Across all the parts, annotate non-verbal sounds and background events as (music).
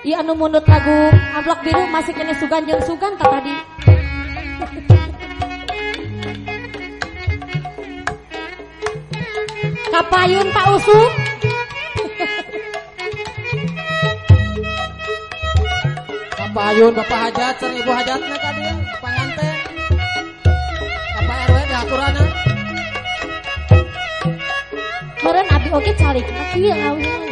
Iya anu munut lagu amplok biru masih kene sugan jeung sugan tak tadi. (laughs) Kapayun Pak Usuk. (laughs) Kapayun Bapak Hajat jeung Ibu Hajatna tadi panganten. Bapak RW diaturana. Meureun abi oge calik kieu awalnya.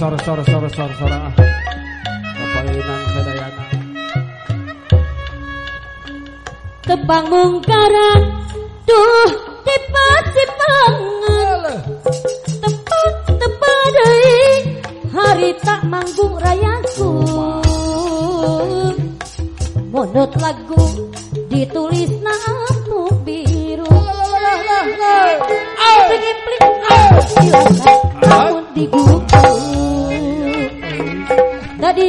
Sora sora sora sora sora sora. Kapayunan sadayana. Tebang mungkaran duh tipat sipangan tepat tepat hari tak manggung rayaku Monot lagu ditulis namu biru Plik-plik silakan namun digugu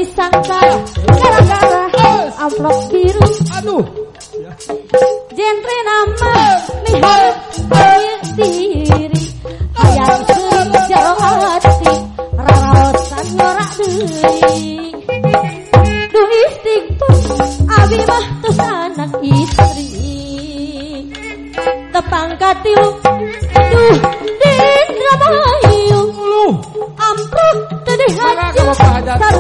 Tadi sangka gara-gara amplop biru Aduh. Genre nama ambil diri. Hayang hati Raraosan nyorak deui Duh istighfar Abi mah tos anak istri. Tepang katilu Duh dendra bayu Ampruk tadi Hajat.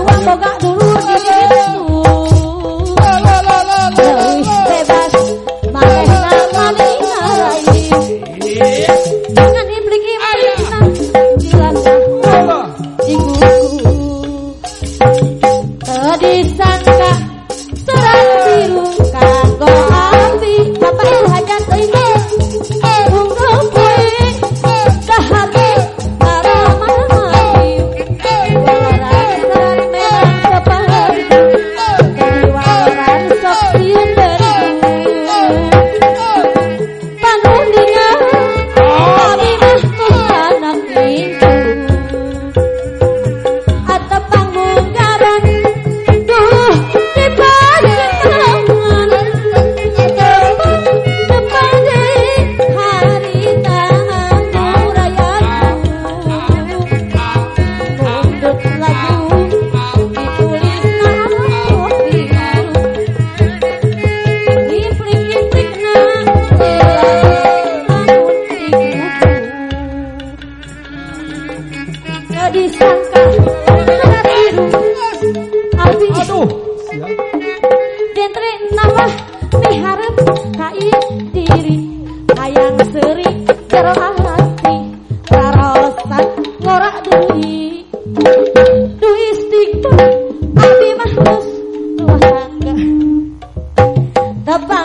Tepang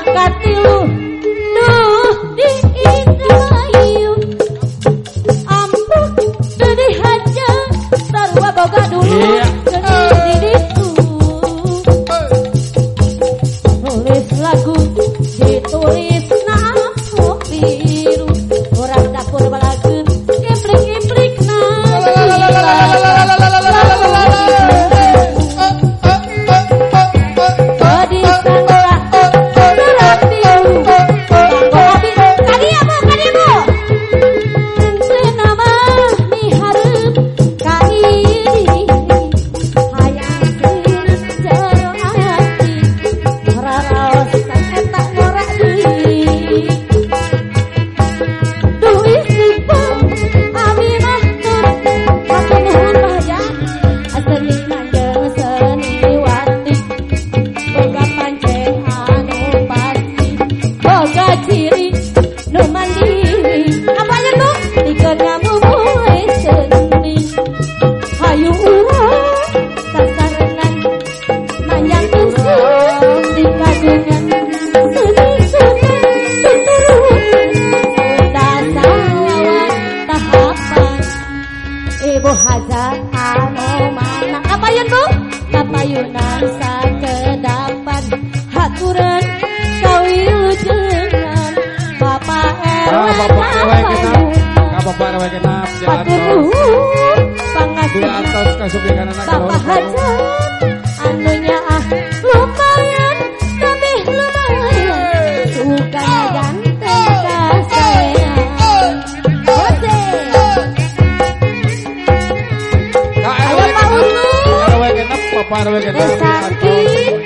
aturan sawiyu jenengan bapak elek bapak elek kenap bapak elek kenap jalan hajar anunya ah lumayan tapi lumayan bukan ganteng kasean Jose Kak Elek kenap bapak elek kenap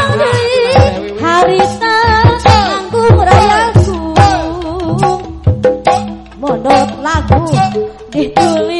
rayaku. Mondot lagu ditulis